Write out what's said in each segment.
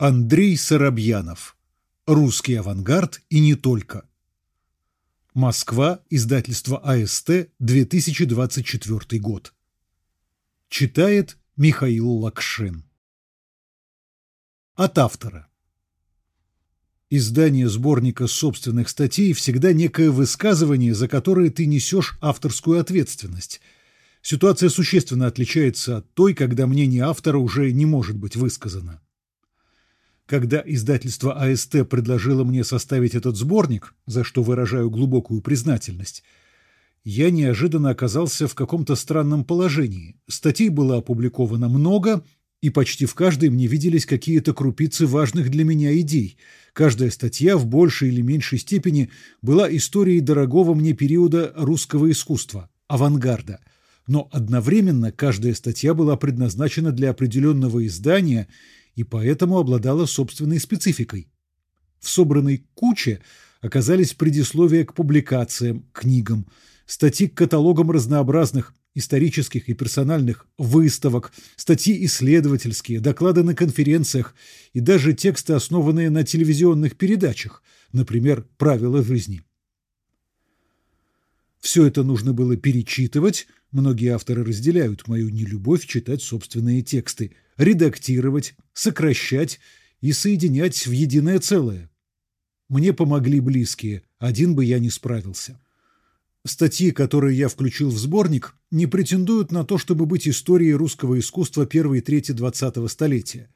Андрей Соробьянов. Русский авангард и не только. Москва. Издательство АСТ. 2024 год. Читает Михаил Лакшин. От автора. Издание сборника собственных статей всегда некое высказывание, за которое ты несешь авторскую ответственность. Ситуация существенно отличается от той, когда мнение автора уже не может быть высказано. Когда издательство АСТ предложило мне составить этот сборник, за что выражаю глубокую признательность, я неожиданно оказался в каком-то странном положении. Статей было опубликовано много, и почти в каждой мне виделись какие-то крупицы важных для меня идей. Каждая статья в большей или меньшей степени была историей дорогого мне периода русского искусства, авангарда. Но одновременно каждая статья была предназначена для определенного издания – и поэтому обладала собственной спецификой. В собранной куче оказались предисловия к публикациям, книгам, статьи к каталогам разнообразных исторических и персональных выставок, статьи исследовательские, доклады на конференциях и даже тексты, основанные на телевизионных передачах, например, «Правила жизни». Все это нужно было перечитывать, многие авторы разделяют мою нелюбовь читать собственные тексты, редактировать, сокращать и соединять в единое целое. Мне помогли близкие, один бы я не справился. Статьи, которые я включил в сборник, не претендуют на то, чтобы быть историей русского искусства первой трети XX столетия.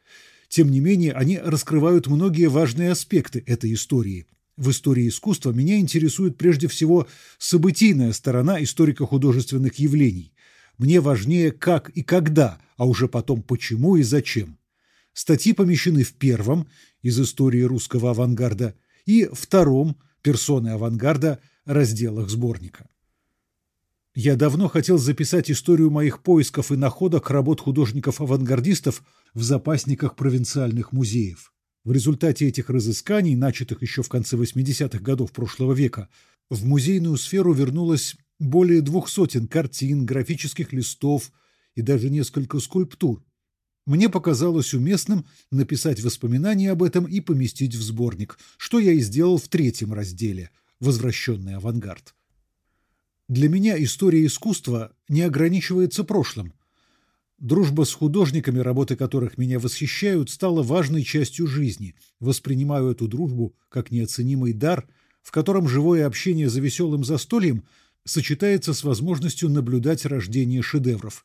Тем не менее, они раскрывают многие важные аспекты этой истории – в истории искусства меня интересует прежде всего событийная сторона историко-художественных явлений. Мне важнее как и когда, а уже потом почему и зачем. Статьи помещены в первом из истории русского авангарда и втором персоны авангарда разделах сборника. Я давно хотел записать историю моих поисков и находок работ художников-авангардистов в запасниках провинциальных музеев. В результате этих разысканий, начатых еще в конце 80-х годов прошлого века, в музейную сферу вернулось более двух сотен картин, графических листов и даже несколько скульптур. Мне показалось уместным написать воспоминания об этом и поместить в сборник, что я и сделал в третьем разделе «Возвращенный авангард». Для меня история искусства не ограничивается прошлым – Дружба с художниками, работы которых меня восхищают, стала важной частью жизни. Воспринимаю эту дружбу как неоценимый дар, в котором живое общение за веселым застольем сочетается с возможностью наблюдать рождение шедевров.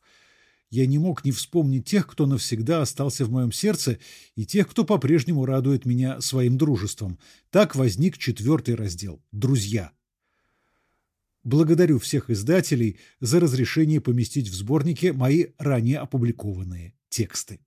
Я не мог не вспомнить тех, кто навсегда остался в моем сердце, и тех, кто по-прежнему радует меня своим дружеством. Так возник четвертый раздел «Друзья». Благодарю всех издателей за разрешение поместить в сборнике мои ранее опубликованные тексты.